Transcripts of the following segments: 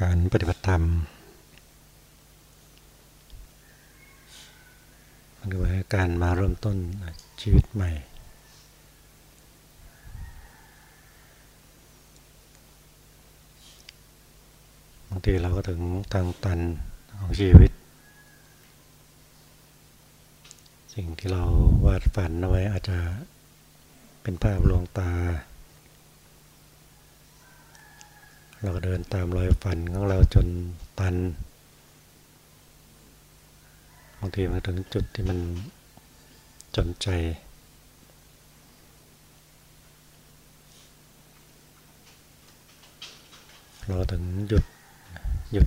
การปฏิบัติธรรมมันคือว่าการมาเริ่มต้นชีวิตใหม่ บางทีเราก็ถึงทางตันของชีวิต สิ่งที่เราวาดฝันเอาไว้อาจจะเป็นภาพลวงตา เราก็เดินตามรอยฝันของเราจนตันบางทีมาถึงจุดที่มันจนใจ เราถึงหยุดหยุด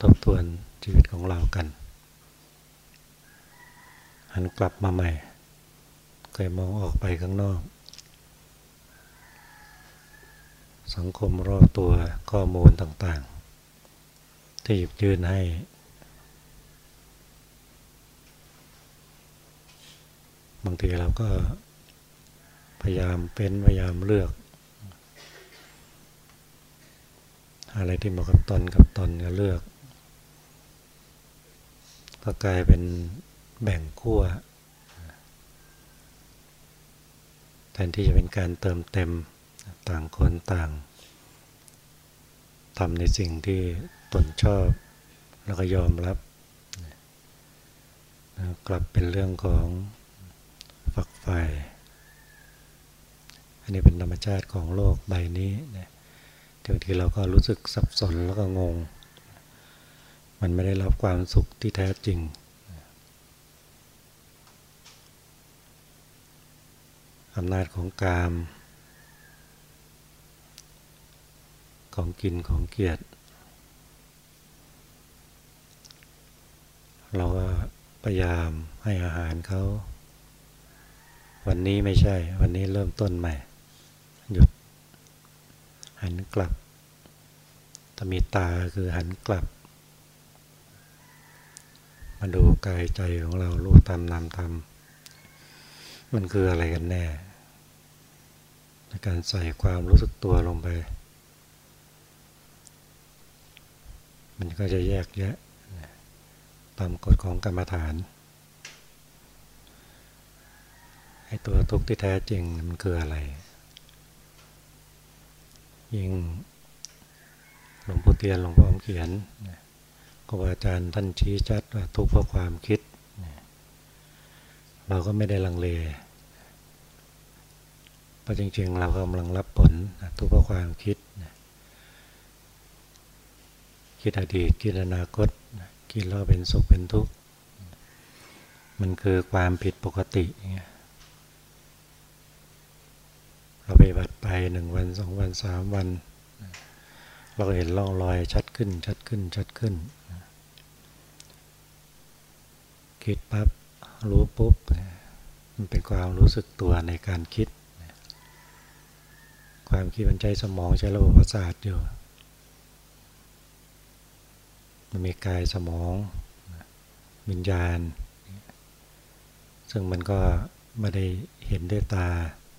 ทบทวนชีวิตของเรากัน หันกลับมาใหม่เคยมองออกไปข้างนอก สังคมรอบตัวข้อมูลต่างๆ ที่หยิบยื่นให้ บางทีเราก็พยายามเป็นพยายามเลือก อะไรที่เหมาะกับตนกับตนก็เลือก ก็กลายเป็นแบ่งขั้วแทนที่จะเป็นการเติมเต็ม ต่างคนต่างทำในสิ่งที่ตนชอบแล้วก็ยอมรับ กลับเป็นเรื่องของฝักใฝ่อันนี้เป็นธรรมชาติของโลกใบนี้บางทีเราก็รู้สึกสับสนแล้วก็งง มันไม่ได้รับความสุขที่แท้จริง อำนาจของกาม ของกินของเกียรติเราก็พยายามให้อาหารเขา วันนี้ไม่ใช่ วันนี้เริ่มต้นใหม่ หยุด หันกลับถ้ามีตาคือหันกลับ มาดูกายใจของเรารู้ตามนามธรรมมันคืออะไรกันแน่ ในการใส่ความรู้สึกตัวลงไป มันก็จะแยกแยะตามกฎของกรรมฐานให้ตัวทุกข์ที่แท้จริงมันคืออะไร ยิ่งหลวงพ่อเตียนหลวงพ่อมเขียนครูอาจารย์ท่านชี้ชัดว่าทุกข์เพราะความคิด เราก็ไม่ได้ลังเลเพราะจริงๆ เรากำลังรับผลทุกข์เพราะความคิด คิดอดีตคิดอนาคตคิดแล้วเป็นสุขเป็นทุกข์มันคือความผิดปกติเราไปบัดไปหนึ่งวันสองวันสามวัน เราเห็นร่องรอยชัดขึ้นชัดขึ้นชัดขึ้น คิดปั๊บรู้ปุ๊บมันเป็นความรู้สึกตัวในการคิด ความคิดมันใจสมองใช้ระบบประสาทอยู่ มันมีกายสมองวิญญาณ ซึ่งมันก็ไม่ได้เห็นด้วยตา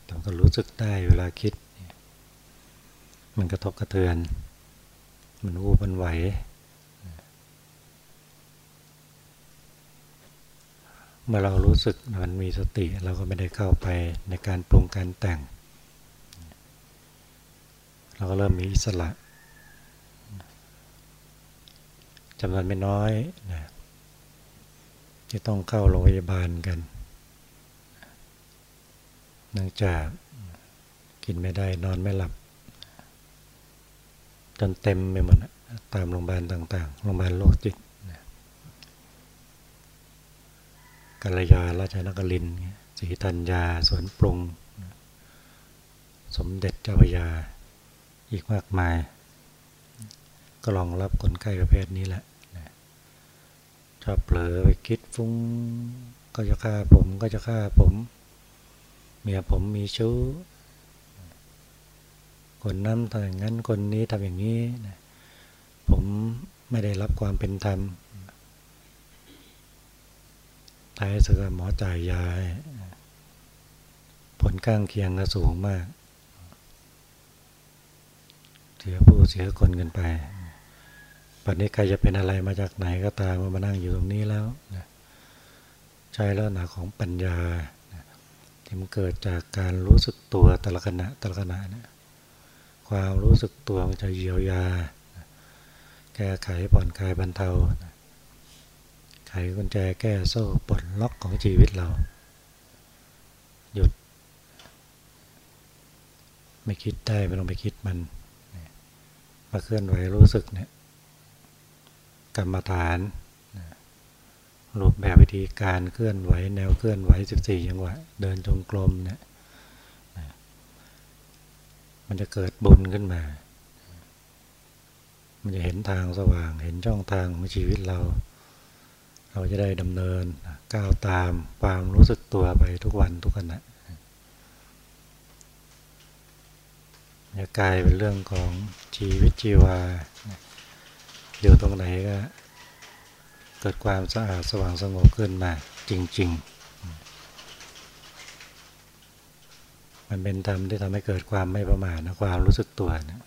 แต่ก็รู้สึกได้เวลาคิด มันกระทบกระเทือน มันวูบมันไหว เมื่อเรารู้สึกมันมีสติเราก็ไม่ได้เข้าไปในการปรุงการแต่ง เราก็เริ่มมีอิสระ จำนวนไม่น้อยนะที่ต้องเข้าโรงพยาบาลกัน เนื่องจากกินไม่ได้นอนไม่หลับ จนเต็มไปหมดตามโรงพยาบาลต่างๆ โรงพยาบาลโรคจิตกัลยาราชนกลินศรีธัญญาสวนปรุง สมเด็จเจ้าพยา อีกมากมาย ก็ลองรับคนไข้ประเภทนี้แหละ ชอบเผลอไปคิดฟุ้งก็จะฆ่าผมก็จะฆ่าผม เมียผมมีชู้ คนนั้นทำอย่างนั้นคนนี้ทำอย่างนี้ผมไม่ได้รับความเป็นธรรมท้ายสุดหมอจ่ายยาผลข้างเคียงก็สูงมาก เสียผู้เสียคนกันไป ปัจนี้ใครจะเป็นอะไรมาจากไหนก็ตามมานั่งอยู่ตรงนี้แล้วใช้แล้วหนาของปัญญาที่มันเกิดจากการรู้สึกตัวแต่ละขณะแต่ละขณะนะความรู้สึกตัวมันจะเยียวยา แก้ไขผ่อนคลายบรรเทา ไขกุญแจแก้โซ่ปลดล็อกของชีวิตเรา หยุด ไม่คิดได้ไม่ต้องไปคิดมัน มาเคลื่อนไหวรู้สึกเนี่ย กรรมฐาน รูปแบบวิธีการเคลื่อนไหว แนวเคลื่อนไหว 14จังหวะ เดินจงกรมเนี่ยมันจะเกิดบุญขึ้นมา มันจะเห็นทางสว่าง เห็นช่องทางของชีวิตเรา เราจะได้ดำเนินก้าวตามความรู้สึกตัวไปทุกวันทุกขณะจะกลายเป็นเรื่องของชีวิตชีวา อยู่ตรงไหนก็ เกิดความสะอาดสว่างสงบขึ้นมา จริง ๆ มันเป็นธรรมที่ทำให้เกิดความไม่ประมาทนะความรู้สึกตัวนะ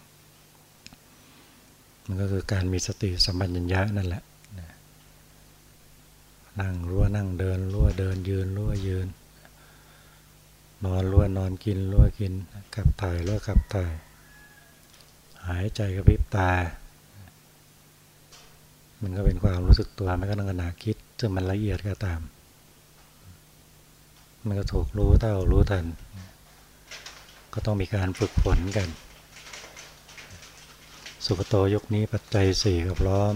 มันก็คือการมีสติสัมปชัญญะนั่นแหละนั่งรู้นั่งเดินรู้เดินยืนรู้ยืน นอนรู้นอนกินรู้กินขับถ่ายรู้ขับถ่าย หายใจกระพริบตา มันก็เป็นความรู้สึกตัวไม่ก็ต้องขณะคิดซึ่งมันละเอียดก็ตาม มันก็ถูกรู้เท่ารู้ทัน ก็ต้องมีการฝึกฝนกัน สุขโตยกนี้ปัจจัยสี่กับล้อม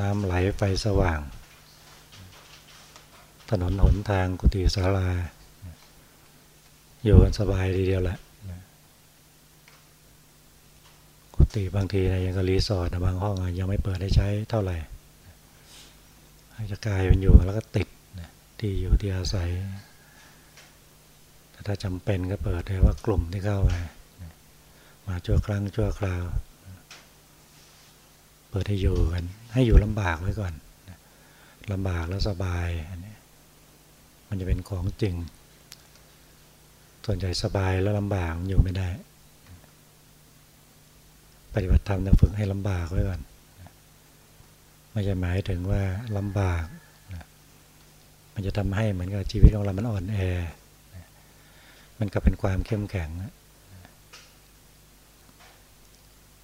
น้ำไหลไฟสว่าง ถนนหนทางกุฏิศาลา อยู่กันสบายดีเดียวแหละ กุฏิบางทีนะยังก็รีสอร์ทบางห้องยังไม่เปิดให้ใช้เท่าไหร่จะกลายเป็นอยู่แล้วก็ติดที่อยู่ที่อาศัย ถ้าจำเป็นก็เปิดเลยว่ากลุ่มที่เข้ามามาชั่วครั้งชั่วคราว เปิดให้อยู่กัน ให้อยู่ลำบากไว้ก่อนลำบากแล้วสบายอันนี้มันจะเป็นของจริง ส่วนใหญ่สบายแล้วลำบากอยู่ไม่ได้ ปฏิบัติธรรมต้องฝึกให้ลำบากไว้ก่อนไม่ใช่หมายถึงว่าลำบาก มันจะทำให้เหมือนกับชีวิตของเรา มันอ่อนแอ มันก็เป็นความเข้มแข็ง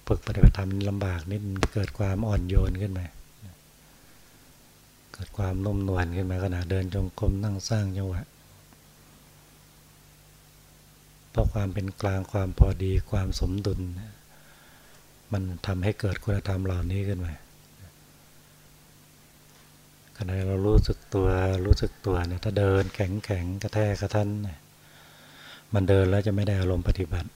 ฝึกปฏิบัติธรรมลำบากนิดเกิดความอ่อนโยนขึ้นมาเกิดความนุ่มนวลขึ้นมาขณะเดินจงกรมนั่งสร้างจังหวะเพราะความเป็นกลางความพอดีความสมดุล มันทำให้เกิดคุณธรรมเหล่านี้ขึ้นมาขณะเรารู้สึกตัวรู้สึกตัวเนี่ยถ้าเดินแข็งแข็งกระแทกกระทันมันเดินแล้วจะไม่ได้อารมณ์ปฏิบัติ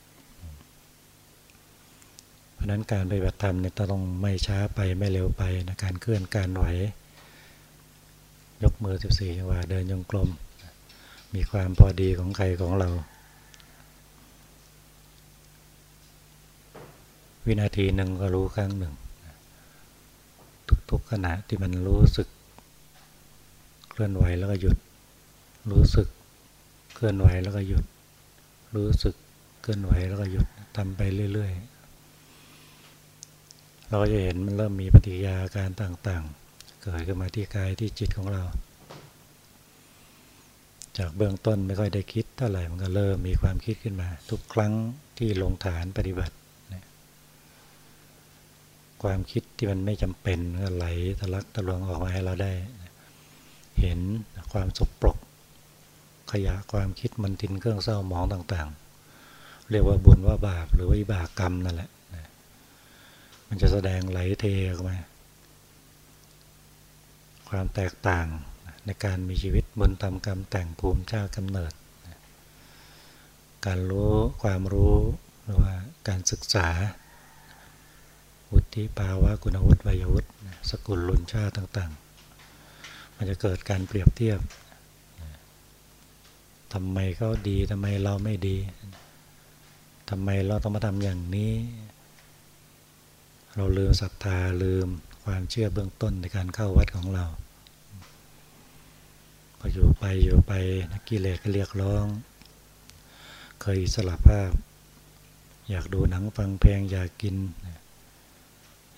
เพราะนั้นการปฏิบัติธรรมเนี่ยต้องไม่ช้าไปไม่เร็วไปนะการเคลื่อนการไหวยกมือ 14จังหวะเดินยงกลม มีความพอดีของใครของเรา วินาทีหนึ่งก็รู้ครั้งหนึ่ง ทุกๆขณะที่มันรู้สึก เคลื่อนไหวแล้วก็หยุด รู้สึกเคลื่อนไหวแล้วก็หยุด รู้สึกเคลื่อนไหวแล้วก็หยุดทำไปเรื่อย ๆ เราจะเห็นมันเริ่มมีปฏิกิริยาการต่างๆ เกิดขึ้นมาที่กายที่จิตของเรา จากเบื้องต้นไม่ค่อยได้คิดเท่าไหร่มันก็เริ่มมีความคิดขึ้นมา ทุกครั้งที่ลงฐานปฏิบัติ ความคิดที่มันไม่จำเป็นก็ไหลทะลักทะลวงออกมาให้เราได้ เห็นความสกปรก ขยะความคิดมันทินเครื่องเศร้าหมองต่างๆ เรียกว่าบุญว่าบาปหรือว่าบากรรมนั่นแหละ มันจะแสดงไหลเทออกมา ความแตกต่างในการมีชีวิตบนตามกรรมแต่งภูมิชาติกำเนิด การรู้ความรู้หรือว่าการศึกษา วุฒิภาวะคุณวุฒิวัยวุฒิสกุลลุนชาติต่างๆ มันจะเกิดการเปรียบเทียบทำไมเขาดีทำไมเราไม่ดีทำไมเราต้องมาทำอย่างนี้ เราลืมศรัทธาลืมความเชื่อเบื้องต้นในการเข้าวัดของเราพออยู่ไปอยู่ไปนักกิเลสก็เรียกร้อง เคยสลับภาพ อยากดูหนังฟังเพลงอยากกินเ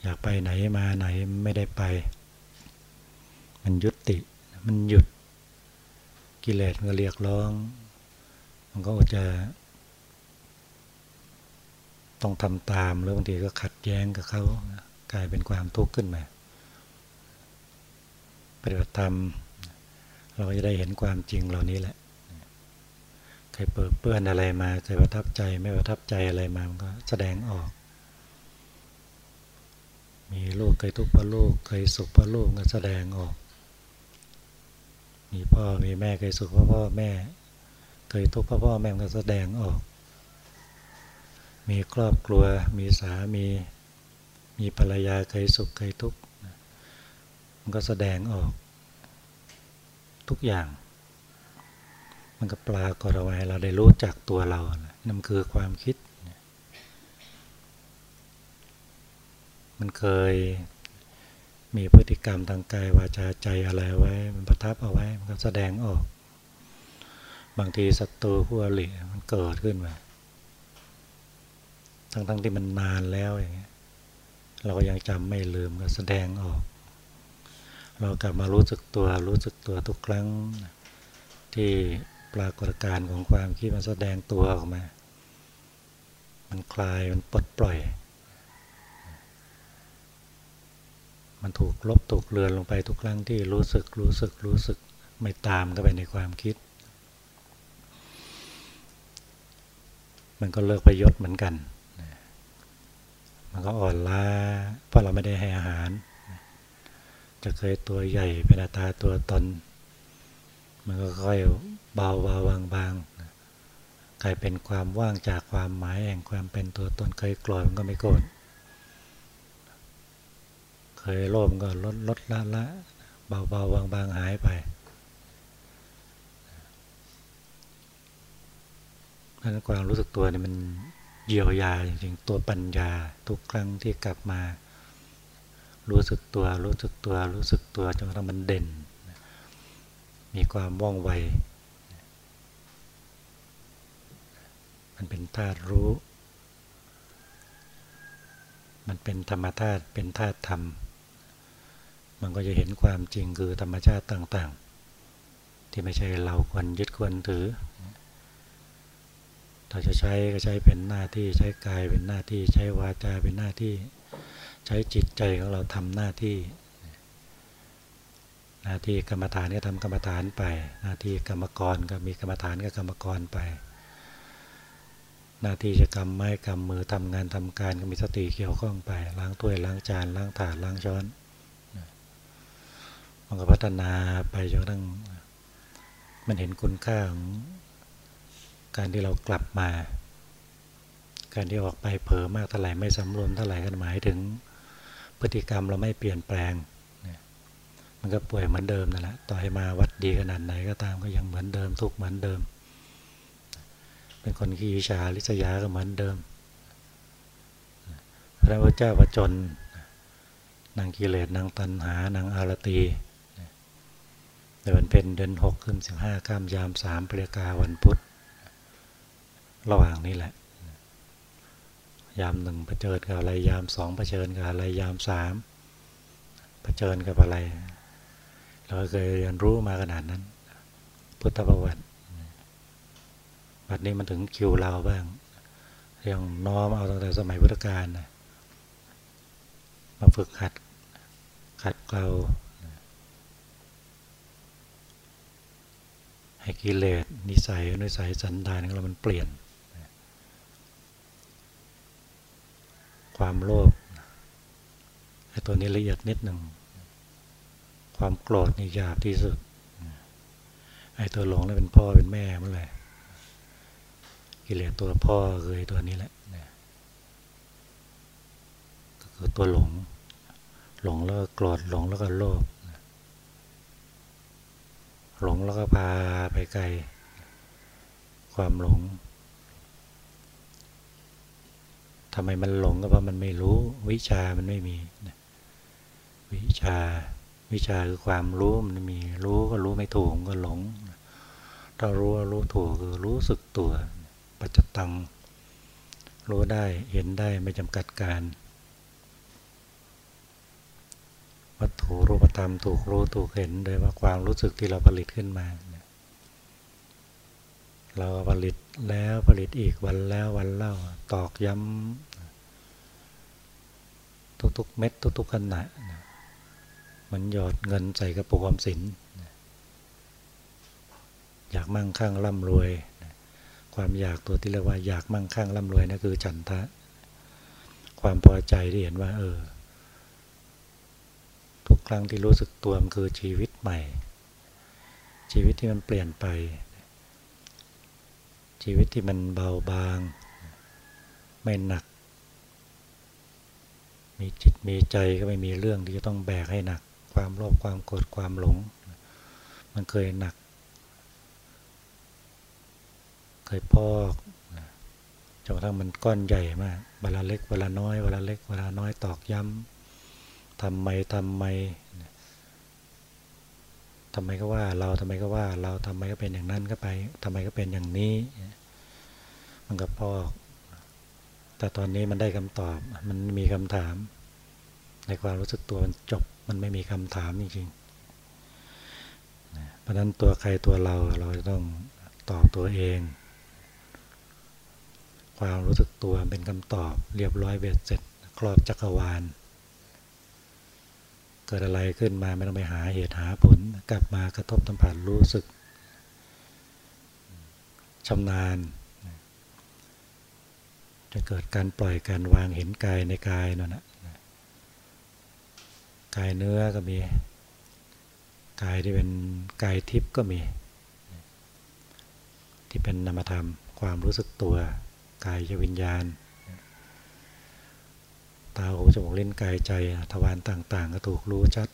อยากไปไหนมาไหนไม่ได้ไป มันยุติมันหยุด กิเลสมันก็เรียกร้อง มันก็จะ ต้องทำตามแล้วบางทีก็ขัดแย้งกับเขากลายเป็นความทุกข์ขึ้นมาปฏิบัติธรรม เราจะได้เห็นความจริงเหล่านี้แหละใครเปิดเปื้อนอะไรมาเคยประทับใจไม่ประทับใจอะไรมามันก็แสดงออก มีลูกเคยทุกข์เพราะลูกเคยสุขเพราะลูกก็แสดงออก มีพ่อมีแม่เคยสุขเพราะพ่อแม่ เคยทุกข์เพราะพ่อแม่ก็แสดงออก มีครอบครัว มีสามี มีภรรยาเคยสุขเคยทุกข์มันก็แสดงออก ทุกอย่าง มันก็ปรากฏเอาไว้เราได้รู้จักตัวเรานั่นคือความคิด มันเคยมีพฤติกรรมทางกายวาจาใจอะไรไว้ มันประทับเอาไว้ มันก็แสดงออก บางทีศัตรูผู้อริมันเกิดขึ้นมา ทั้งๆทที่มันนานแล้วอย่างเงี้ย เราก็ยังจำไม่ลืมก็แสดงออก เรากลับมารู้สึกตัวรู้สึกตัวทุกครั้งที่ปรากฏการณ์ของความคิดมันแสดงตัวออกมา มันคลายมันปลดปล่อย มันถูกลบถูกเลือนลงไปทุกครั้งที่รู้สึกรู้สึกรู้สึกไม่ตามก็ไปในความคิด มันก็เลิกประยชน์เหมือนกัน มันก็อ่อนล้าเพราะเราไม่ได้ให้อาหาร จะเคยตัวใหญ่เป็นตาตัวตน มันก็ค่อยเบาเบาบางบางกลายเป็นความว่างจากความหมายแห่งความเป็นตัวตนเคยโกรธมันก็ไม่โกรธ เคยโลภก็ลดลดละละเบาเบาบางบางหายไปนั้นความรู้สึกตัวนี่มันเยียวยาจริงๆตัวปัญญาทุกครั้งที่กลับมา รู้สึกตัว รู้สึกตัว รู้สึกตัวจนกระทั่งมันเด่น มีความว่องไว มันเป็นธาตุรู้ มันเป็นธรรมธาตุเป็นธาตุธรรม มันก็จะเห็นความจริงคือธรรมชาติต่างๆ ที่ไม่ใช่เราควรยึดควรถือ เราจะใช้ก็ใช้เป็นหน้าที่ใช้กายเป็นหน้าที่ใช้วาจาเป็นหน้าที่ใช้จิตใจของเราทำหน้าที่ หน้าที่กรรมฐานก็ทำกรรมฐานไป หน้าที่กรรมกรก็มีกรรมฐานก็กรรมกรไป หน้าที่จะกรรมไม้กรรมมือทำงานทำการก็มีสติเกี่ยวข้องไป ล้างถ้วยล้างจานล้างถาดล้างช้อน มันก็พัฒนาไปจนทั่งมันเห็นคุณค่าของการที่เรากลับมา การที่ออกไปเผลอมากเท่าไหร่ไม่สำรวมเท่าไหร่ก็หมายถึงพฤติกรรมเราไม่เปลี่ยนแปลง มันก็ป่วยเหมือนเดิมนั่นแหละ ต่อให้มาวัดดีขนาดไหนก็ตามก็ยังเหมือนเดิมทุกเหมือนเดิม เป็นคนขี้ฉาลิษยาก็เหมือนเดิม พระพุทธเจ้าประจนนางกิเลสนางตัณหานางอารตี ในวันเป็นเดือนหกขึ้นสิบห้าข้ามยามสามเปรียกาวันพุธ ระหว่างนี้แหละ ยามหนึ่งเผชิญกับอะไร ยามสองเผชิญกับอะไร ยามสามเผชิญกับอะไร เราเคยเรียนรู้มาขนาดนั้น พุทธประวัติบัดนี้มันถึงคิวเราบ้างยังน้อมเอาตั้งแต่สมัยพุทธกาลมาฝึกขัดขัดเกลาให้ กิเลสนิสัยนิสัยสันดานของเรามันเปลี่ยน ความโลภไอ้ตัวนี้ละเอียดนิดหนึ่ง ความโกรธนี่หยาบที่สุด ไอ้ตัวหลงนี่เป็นพ่อเป็นแม่เมื่อไหร่กิเลสตัวพ่อคือตัวนี้แหละก็คือตัวหลง หลงแล้วก็โกรธหลงแล้วก็โลภ หลงแล้วก็พาไปไกล ความหลงทำไมมันหลงก็เพราะมันไม่รู้ วิชามันไม่มี วิชาวิชาคือความรู้มันมี รู้ก็รู้ไม่ถูกก็หลง ถ้ารู้รู้ถูกคือรู้สึกตัว ปัจจตัง รู้ได้เห็นได้ไม่จำกัดการ ถูกรูปธรรมถูกรู้ถูกเห็นโดยว่าความรู้สึกที่เราผลิตขึ้นมา เราผลิตแล้วผลิตอีกวันแล้ววันเล่าตอกย้ำทุกๆเม็ดทุกๆขณะมันหยอดเงินใส่กระปุกออมสินอยากมั่งคั่งร่ำรวย ความอยากตัวที่เรียกว่าอยากมั่งคั่งร่ำรวยนั่นคือฉันทะ ความพอใจที่เห็นว่า เออ ทุกครั้งที่รู้สึกตัวมันคือชีวิตใหม่ ชีวิตที่มันเปลี่ยนไป ชีวิตที่มันเบาบาง ไม่หนัก มีจิตมีใจก็ไม่มีเรื่องที่จะต้องแบกให้หนัก ความโลภความโกรธความหลง มันเคยหนัก เคยพอกจนกระทั่งมันก้อนใหญ่มากเวลาเล็กเวลาน้อยเวลาเล็กเวลาน้อยตอกย้ำ ทำไมทำไมทำไมก็ว่าเราทำไมก็ว่า เราทำไมก็เป็นอย่างนั้นก็ไปทำไมก็เป็นอย่างนี้ มันก็พอกแต่ตอนนี้มันได้คำตอบ มันมีคำถาม ในความรู้สึกตัวมันจบ มันไม่มีคำถามจริงๆเพราะนั้นตัวใครตัวเราเราจะต้องตอบตัวเอง ความรู้สึกตัวเป็นคำตอบ เรียบร้อยเบ็ดเสร็จ ครอบจักรวาล เกิดอะไรขึ้นมาไม่ต้องไปหาเหตุหาผล กลับมากระทบสัมผัสรู้สึกชำนาญ จะเกิดการปล่อยการวางเห็นกายในกายนั่นแหะกายเนื้อก็มี กายที่เป็นกายทิพย์ก็มี ที่เป็นนามธรรมความรู้สึกตัว กายวิญญาณ ตาหูจมูกเล่นกายใจทวารต่างๆ ก็ถูกรู้ชัด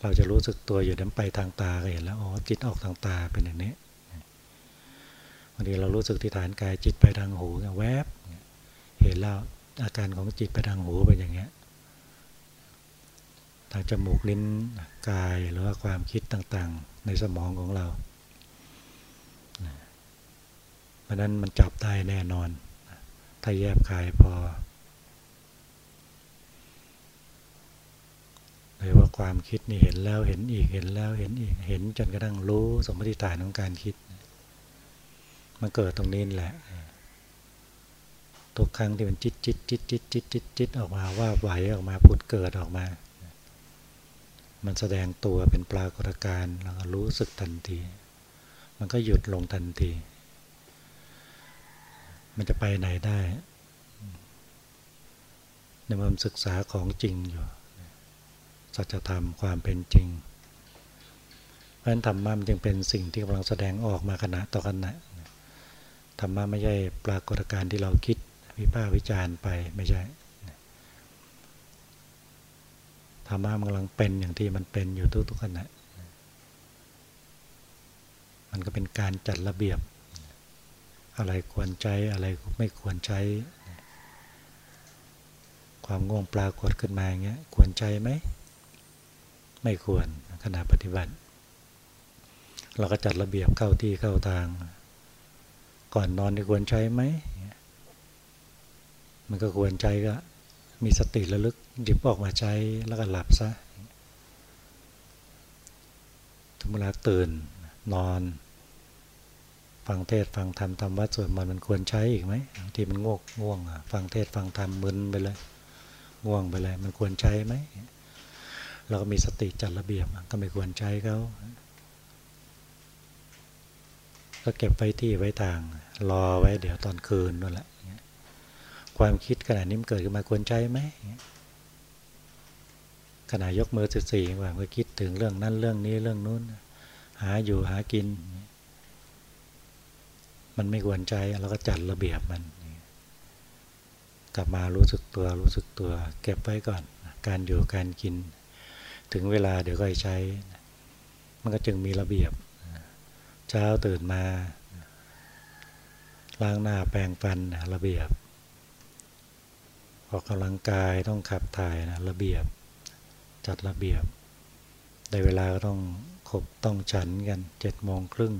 เราจะรู้สึกตัวอยู่น้ำไปทางตาก็เห็นแล้วอ๋อจิตออกทางตาเป็นอย่างนี้บางทีเรารู้สึกที่ฐานกายจิตไปทางหูแวบเห็นแล้วอาการของจิตไปทางหูเป็นอย่างเงี้ยทางจมูกลิ้นกายหรือว่าความคิดต่างๆ ในสมองของเราเพราะนั้นมันจับได้แน่นอน ถ้าแยบคายพอ หรือว่าความคิดนี่เห็นแล้วเห็นอีกเห็นแล้วเห็นอีกเห็นจนกระทั่งรู้สมมติฐานของการคิด มันเกิดตรงนี้แหละทุกครั้งที่มันจิตจิตจิตจิตจิตจิตจิตออกมาว่าไหวออกมาผุดเกิดออกมา มันแสดงตัวเป็นปรากฏการณ์แล้วรู้สึกทันที มันก็หยุดลงทันที มันจะไปไหนได้ในมุมศึกษาของจริงอยู่ สัจธรรมความเป็นจริงเพราะฉะนั้นธรรมะมันจึงเป็นสิ่งที่กำลังแสดงออกมาขณะต่อขณะธรรมะไม่ใช่ปรากฏการณ์ที่เราคิดวิพากษ์วิจารณ์ไปไม่ใช่ธรรมะมันกำลังเป็นอย่างที่มันเป็นอยู่ทุกๆขณะมันก็เป็นการจัดระเบียบ อะไรควรใช้อะไรไม่ควรใช้ ความง่วงปรากฏขึ้นมาอย่างเงี้ยควรใช้ไหม ไม่ควรขณะปฏิบัติ เราก็จัดระเบียบเข้าที่เข้าทาง ก่อนนอนควรใช้ไหม มันก็ควรใช้ก็ มีสติระลึกหยิบออกมาใช้แล้วก็หลับซะถึงเวลาตื่นนอน ฟังเทศฟังธรรมทำวัดสวนมันมันควรใช้อีกไหมที่มันง่วงง่วงอะฟังเทศฟังธรรมมึนไปเลย ง่วงไปเลย มันควรใช้ไหม เราก็มีสติจัดระเบียบก็ไม่ควรใช้เขาก็เก็บไว้ที่ไว้ต่าง รอไว้เดี๋ยวตอนคืนนั่นแหละความคิดขนาดนี้มันเกิดขึ้นมาควรใช้ไหมขณะยกมือสิบสี่ว่าก็คิดถึงเรื่องนั้นเรื่องนี้เรื่องนู้น หาอยู่หากิน มันไม่ควรใจเราก็จัดระเบียบมัน กลับมารู้สึกตัวรู้สึกตัว เก็บไว้ก่อน การอยู่การกิน ถึงเวลาเดี๋ยวก็ใช้ มันก็จึงมีระเบียบ เช้าตื่นมาล้างหน้าแปรงฟันระเบียบ ออกกำลังกายต้องขับถ่ายนะระเบียบ จัดระเบียบ ในเวลาก็ต้องครบต้องฉันกันเจ็ดโมงครึ่ง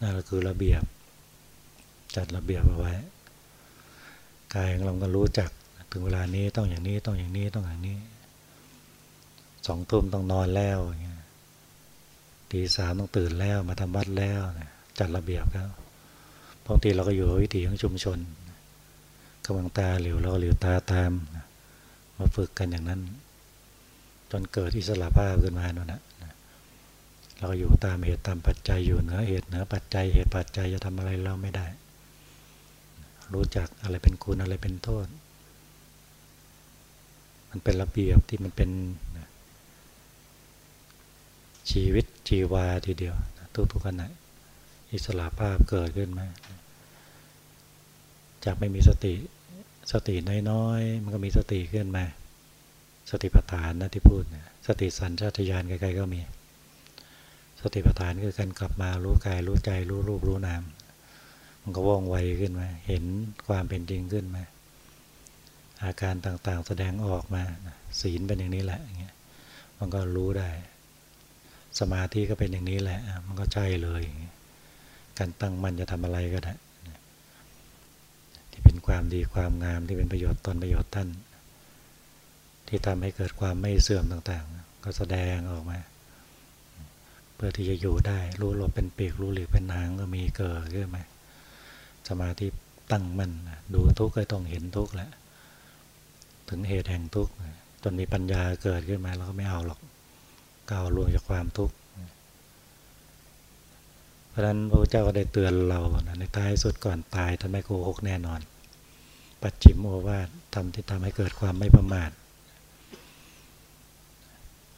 นั่นก็คือระเบียบ จัดระเบียบเอาไว้ กายของเราก็รู้จักถึงเวลานี้ต้องอย่างนี้ต้องอย่างนี้ต้องอย่างนี้ สองทุ่มต้องนอนแล้วตีสามต้องตื่นแล้วมาทำวัดแล้วจัดระเบียบแล้วบางทีเราก็อยู่วิถีของชุมชนกำลังตาเหลียวเราเหลียวตาตาม มาฝึกกันอย่างนั้น จนเกิดอิสระภาพขึ้นมาโน่นนะเราก็อยู่ตามเหตุตามปัจจัยอยู่เหนือเหตุเหนือปัจจัยเหตุปัจจัยจะทำอะไรเราไม่ได้ รู้จักอะไรเป็นคุณอะไรเป็นโทษ มันเป็นระเบียบที่มันเป็น ชีวิตชีวาทีเดียวทุกๆขณะอิสระภาพเกิดขึ้นมาจากไม่มีสติสติน้อยๆ มันก็มีสติขึ้นมา สติปัฏฐานนะที่พูดเนี่ยสติสัญชาตญาณใกล้ๆก็มี สติปัฏฐานคือการกลับมารู้กายรู้ใจรู้รูปรู้นาม มันก็ว่องไวขึ้นมา เห็นความเป็นจริงขึ้นมา อาการต่างๆแสดงออกมาศีลเป็นอย่างนี้แหละอย่างเงี้ยมันก็รู้ได้ สมาธิก็เป็นอย่างนี้แหละ มันก็ใช่เลย การตั้งมั่นจะทำอะไรก็ได้ที่เป็นความดีความงามที่เป็นประโยชน์ตนประโยชน์ท่าน ที่ทำให้เกิดความไม่เสื่อมต่างๆ ก็แสดงออกมา เพื่อที่จะอยู่ได้ รู้หลบเป็นปีกรู้หลีกเป็นหางก็มีเกิดขึ้นมาสมาธิตั้งมั่นดูทุกข์ก็ต้องเห็นทุกข์แหละถึงเหตุแห่งทุกข์จนมีปัญญาเกิดขึ้นมาเราก็ไม่เอาหรอก ก้าวล่วงจากความทุกข์ เพราะฉะนั้นพระเจ้าก็ได้เตือนเราในท้ายสุดก่อนตายท่านไม่โกหกแน่นอน ปัจฉิมโอวาททำที่ทำให้เกิดความไม่ประมาท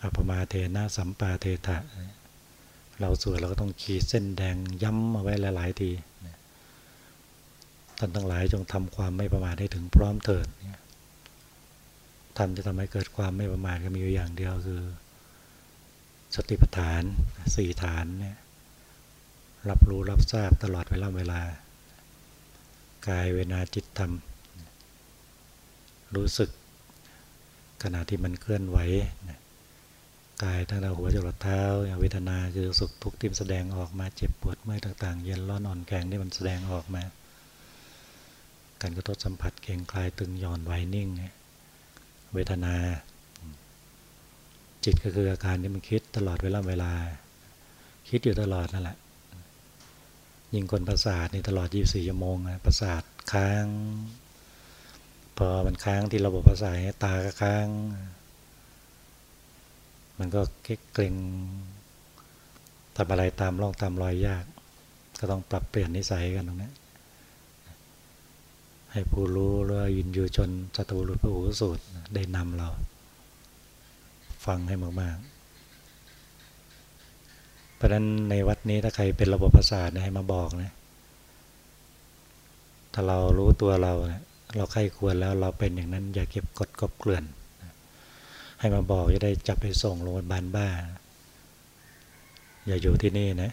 อภมาเทนะสัมปาเทถะเราสวดเราก็ต้องขีดเส้นแดงย้ำเอาไว้หลาย ๆ ทีท่านทั้งหลายจงทำความไม่ประมาทให้ถึงพร้อมเถิดทำจะทำให้เกิดความไม่ประมาทก็มีอยู่อย่างเดียวคือ สติปัฏฐานสี่ฐานเนี่ยรับรู้รับทราบตลอดเวลาเวลากายเวนาจิตธรรม รู้สึกขณะที่มันเคลื่อนไหวกายทั้งเราหัวจรดเท้าเวทนาคือสุขทุกข์ที่แสดงออกมาเจ็บปวดเมื่อยต่างๆ เย็นร้อนอ่อนแข็งที่มันแสดงออกมา การกระทบสัมผัสเก่งคลายตึงหย่อนไหวนิ่ง เวทนา จิตก็คืออาการที่มันคิดตลอดเวลาเวลา คิดอยู่ตลอดนั่นแหละ ยิงคนประสาทนี่ตลอด 24ชั่วโมงนะประสาทค้าง พอมันค้างที่ระบบประสาทตาก็ค้าง มันก็เกร็งทำอะไรตามร่องตามรอยยาก ก็ต้องปรับเปลี่ยนนิสัยกันตรงนี้ให้ผู้รู้หรือยินอยู่จนสัตว์รุษพระหูสูตรได้นำเรา ฟังให้มากๆ เพราะฉะนั้นในวัดนี้ถ้าใครเป็นระบบประสาทให้มาบอกนะ ถ้าเรารู้ตัวเราเนะเราใครควรแล้วเราเป็นอย่างนั้น อย่าเก็บกดกบเกลื่อน ให้มาบอกจะได้จับไปส่งโรงพยาบาลบ้า อย่าอยู่ที่นี่นะ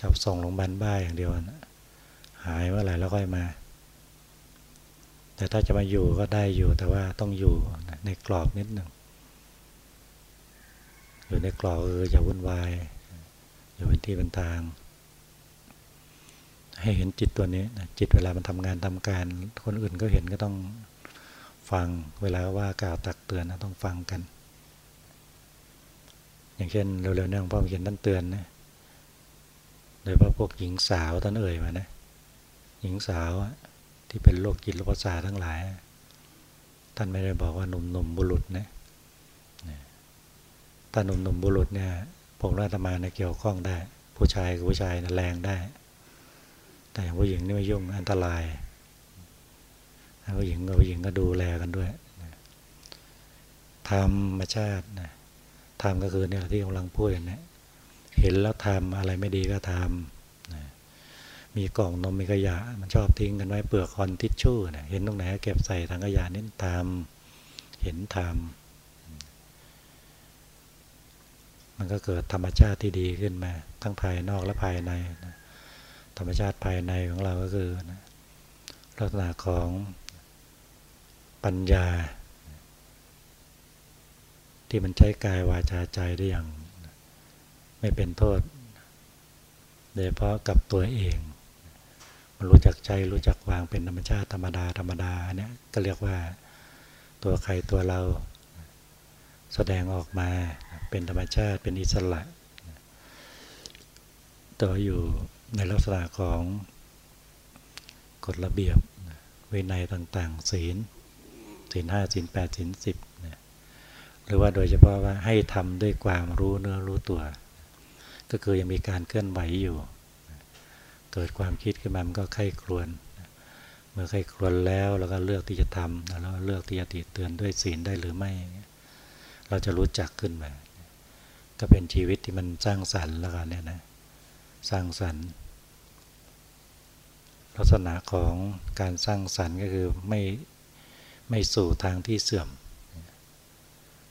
จับส่งโรงพยาบาลบ้าอย่างเดียวนะหายเมื่อไหร่แล้วค่อยมาแต่ถ้าจะมาอยู่ก็ได้อยู่แต่ว่าต้องอยู่ในกรอบนิดหนึ่ง อยู่ในกรอบเอออย่าวุ่นวายอยู่เป็นที่เป็นทาง ให้เห็นจิตตัวนี้นะจิตเวลามันทำงานทำการ คนอื่นก็เห็นก็ต้องฟังเวลาว่ากล่าวตักเตือนนะต้องฟังกัน อย่างเช่นเร็วๆนี่หลวงพ่อเขียนท่านเตือนนะโดยเฉพาะพวกหญิงสาวท่านเอ่ยมานะหญิงสาวที่เป็นโรคจิตโรคประสาททั้งหลาย ท่านไม่ได้บอกว่าหนุ่มๆบุรุษนะ ถ้าหนุ่มหนุ่มบุรุษเนี่ยผมรัตมาในเกี่ยวข้องได้ ผู้ชายกับผู้ชายนะแรงได้ แต่ผู้หญิงนี่ไม่ยุ่งอันตรายผู้หญิงกับผู้หญิงก็ดูแลกันด้วยธรรมชาตินะธรรมก็คือเนี่ยที่กำลังพูดเนี่ยเห็นแล้วทำอะไรไม่ดีก็ทำนะมีกล่องนมมีขยะ มันชอบทิ้งกันไว้เปลือกคอนทิชชู่นะเห็นตรงไหนเก็บใส่ถังขยะนี่ทำเห็นทำ มันก็เกิดธรรมชาติที่ดีขึ้นมา ทั้งภายนอกและภายในนะธรรมชาติภายในของเราก็คือนะลักษณะของปัญญา ที่มันใช้กายวาจาใจได้อย่าง ไม่เป็นโทษโดยเฉพาะกับตัวเอง มันรู้จักใจรู้จักวางเป็นธรรมชาติธรรมดาธรรมดาเนี่ยก็เรียกว่าตัวใครตัวเรา แสดงออกมาเป็นธรรมชาติเป็นอิสระตัวอยู่ในลักษณะของกฎระเบียบวินัยต่างๆ ศีลศีลห้าศีลแปดศีลสิบหรือว่าโดยเฉพาะว่าให้ทำด้วยความรู้เนื้อรู้ตัว ก็คือยังมีการเคลื่อนไหวอยู่ เกิดความคิดขึ้นมามันก็ไข้ครวน เมื่อไข้ครวนแล้วเราก็เลือกที่จะทำแล้วเลือกที่จะติเตือนด้วยศีลได้หรือไม่ เราจะรู้จักขึ้นมา ก็เป็นชีวิตที่มันสร้างสรรค์แล้วกันเนี่ยนะ สร้างสรรค์ ลักษณะของการสร้างสรรค์ก็คือไม่ไม่สู่ทางที่เสื่อม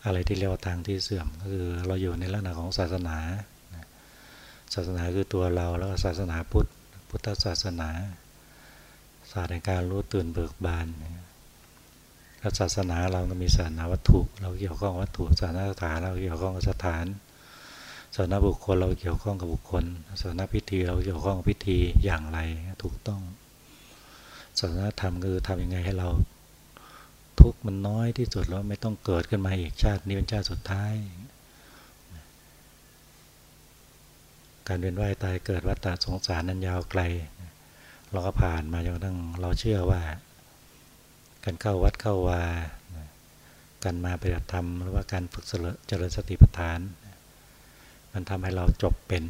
อะไรที่เรียกว่าทางที่เสื่อม ก็คือเราอยู่ในลักษณะของศาสนาศาสนาคือตัวเราแล้วศาสนาพุทธพุทธศาสนาศาสตร์ในการรู้ตื่นเบิกบาน แล้วศาสนาเราก็มีศาสนาวัตถุ เราเกี่ยวข้องวัตถุศาสนาสถานเราเกี่ยวข้องกับสถานศาสนาบุคคลเราเกี่ยวข้องกับบุคคลศาสนาพิธีเราเกี่ยวข้องกับพิธีอย่างไรถูกต้องศาสนาธรรมคือทำยังไงให้เราทุกข์มันน้อยที่สุดแล้วไม่ต้องเกิดขึ้นมาอีกชาตินี้เป็นชาติสุดท้าย การเวียนว่ายตายเกิดวัฏฏะสงสารนั้นยาวไกล เราก็ผ่านมาจนกระทั่งเราเชื่อว่า การเข้าวัดเข้าวา การมาปฏิบัติธรรม หรือว่าการฝึกเจริญสติปัฏฐาน มันทำให้เราจบเป็น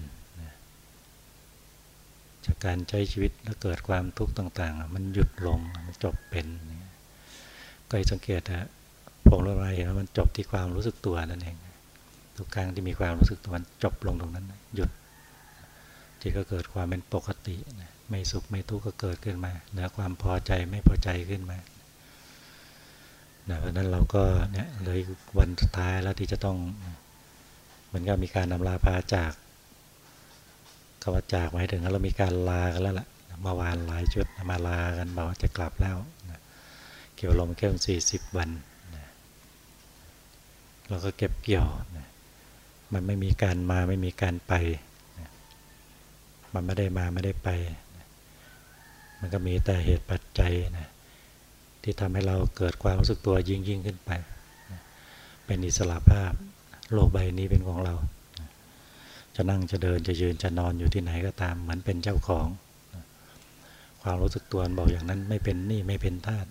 จากการใช้ชีวิตแล้วเกิดความทุกข์ต่าง ๆ มันหยุดลงมันจบเป็น ก็สังเกตนะผมรู้มาเห็นว่ามันจบที่ความรู้สึกตัวนั่นเอง ทุกครั้งที่มีความรู้สึกตัวมันจบลงตรงนั้น หยุดจิตก็เกิดความเป็นปกติ ไม่สุขไม่ทุกข์ก็เกิดขึ้นมา เหนือความพอใจไม่พอใจขึ้นมา เพราะนั้นเราก็เนี่ยเลยวันสุดท้ายแล้วที่จะต้องเหมือนกับมีการนำลาพาจากคำว่าจากหมายถึงเรามีการลากันแล้วล่ะเมื่อวานหลายชุดมาลากันบอกว่าจะกลับแล้วเกี่ยวลมเข้มสี่สิบวันเราก็เก็บเกี่ยวมันไม่มีการมาไม่มีการไปมันไม่ได้มาไม่ได้ไปมันก็มีแต่เหตุปัจจัยนะ ที่ทำให้เราเกิดความรู้สึกตัวยิ่งยิ่งขึ้นไป เป็นอิสระภาพ โลกใบนี้เป็นของเรา จะนั่งจะเดินจะยืนจะนอนอยู่ที่ไหนก็ตาม เหมือนเป็นเจ้าของ ความรู้สึกตัวบอกอย่างนั้นไม่เป็นนี่ไม่เป็นธาตุ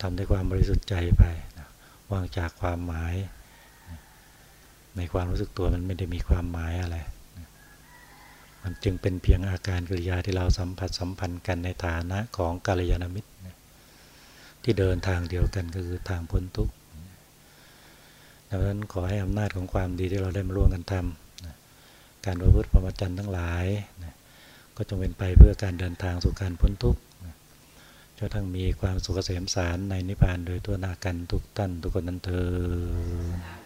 ทำด้วยความบริสุทธิ์ใจไปว่างจากความหมาย ในความรู้สึกตัวมันไม่ได้มีความหมายอะไร มันจึงเป็นเพียงอาการกิริยาที่เราสัมผัสสัมพันธ์กันในฐานะของกาลยานมิตร ที่เดินทางเดียวกันก็คือทางพ้นทุกข์ดังนั้นขอให้อำนาจของความดีที่เราได้มาร่วมกันทำการประพฤติพรหมจรรย์ทั้งหลาย ก็จงเป็นไปเพื่อการเดินทางสู่การพ้นทุกข์จนทั้งมีความสุขเกษมสารในนิพพานโดยตัวนากันทุกท่านทุกคนนั้นเถิด